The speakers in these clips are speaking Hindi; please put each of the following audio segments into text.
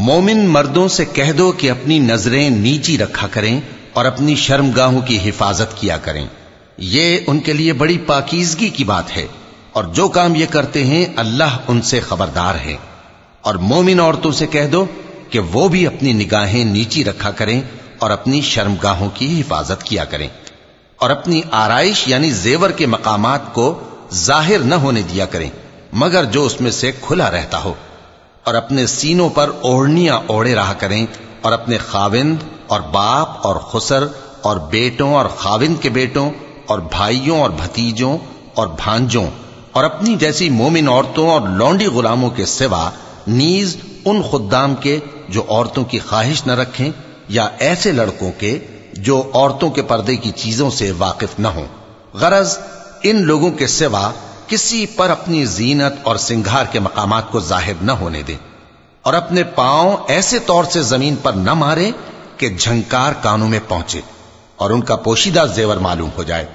मोमिन मर्दों से कह दो कि अपनी नज़रें नीची रखा करें और अपनी शर्मगाहों की हिफाजत किया करें। ये उनके लिए बड़ी पाकिजगी की बात है और जो काम ये करते हैं, अल्लाह उनसे खबरदार है। और मोमिन औरतों से कह दो कि वो भी अपनी निगाहें नीची रखा करें और अपनी शर्मगाहों की हिफाजत किया करें। और अपनी आरइश यानी जेवर के मकामात को ज़ाहिर न होने दिया करें। मगर जो उसमें से खुला रहता हो। और अपने सीनों पर ओढ़नियाँ ओढ़े रहा करें और अपने खाविंद और बाप और खुसर और बेटों और खाविंद के बेटों और भाइयों और भतीजों और भांजों और अपनी जैसी मोमिन औरतों और लौंडी गुलामों के सिवा नीज उन खुद्दाम के जो औरतों की ख्वाहिश न रखें या ऐसे लड़कों के जो औरतों के पर्दे की चीज़ों से वाकिफ न हो। गरज इन लोगों के सिवा किसी पर अपनी जीनत और सिंगार के मकामात को जाहिर न होने दें और अपने पांव ऐसे तौर से जमीन पर न मारे कि झंकार कानों में पहुंचे और उनका पोशीदा जेवर मालूम हो जाए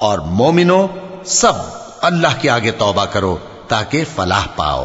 और मोमिनो सब अल्लाह के आगे तौबा करो ताकि फलाह पाओ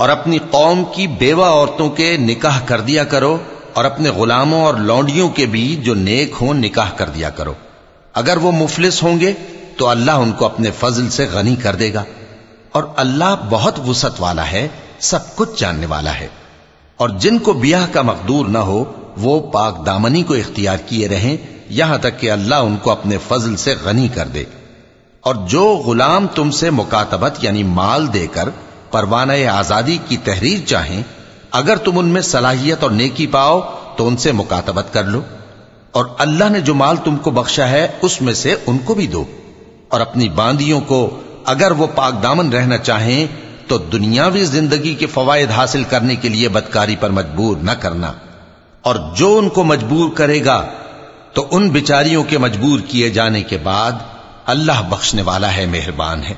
और अपनी कौम की बेवा औरतों के निकाह कर दिया करो और अपने गुलामों और लौंडियों के भी जो नेक हों निकाह कर दिया करो अगर वो मुफलिस होंगे तो अल्लाह उनको अपने फजल से गनी कर देगा और अल्लाह बहुत वसत वाला है, सब कुछ जानने वाला है। और जिनको ब्याह का मकदूर न हो, वो पाक दामनी को इख्तियार किए रहें, यहाँ तक कि अल्लाह उनको अपने फजल से गनी कर दे। और जो गुलाम तुमसे मुकातबत यानी माल देकर परवाना आज़ादी की तहरीर चाहें, अगर तुम उनमें सलाहियत और नेकी पाओ तो उनसे मुकातबत कर लो। और अल्लाह ने जो माल तुमको बख्शा है, उसमें से उनको भी दो। और अपनी बांदियों को अगर वो पाक दामन रहना चाहें तो दुनियावी ज़िंदगी के फवायद हासिल करने के लिए बदकारी पर मजबूर न करना। और जो उनको मजबूर करेगा तो उन बिचारियों के मजबूर किए जाने के बाद, अल्लाह बख्शने वाला है, मेहरबान है।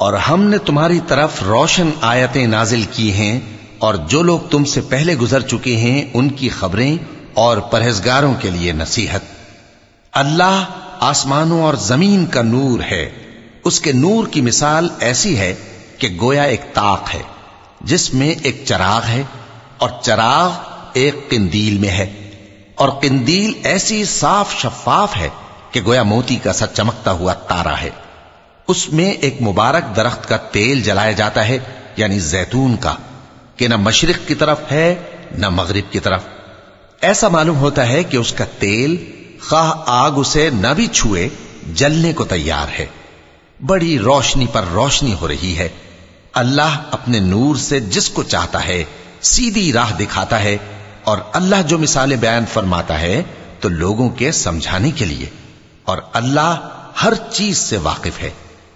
और हमने तुम्हारी तरफ़ रोशन आयतें नाजिल की हैं, और जो लोग तुमसे पहले गुजर चुके हैं, उनकी खबरें और परहेजगारों के लिए नसीहत। अल्लाह आसमानों और ज़मीन का नूर है। उसके नूर की मिसाल ऐसी है कि गोया एक ताक है, जिसमें एक चराग है, और चराग एक किंदील में है। और किंदील ऐसी साफ़ शफाफ है कि गोया मोती का सा चमकता हुआ तारा है। उसमें एक मुबारक दरख्त का तेल जलाया जाता है, यानी जैतून का, कि न मशरक की तरफ़ है, न मगरिब की तरफ़। ऐसा मालूम होता है कि उसका तेल खाह आग उसे न भी छुए, जलने को तैयार है। बड़ी रोशनी पर रोशनी हो रही है। अल्लाह अपने नूर से जिसको चाहता है, सीधी राह दिखाता है, और अल्लाह जो मिसालें बयान फरमाता है तो लोगों के समझाने के लिए। और अल्लाह हर चीज़ से वाकिफ है।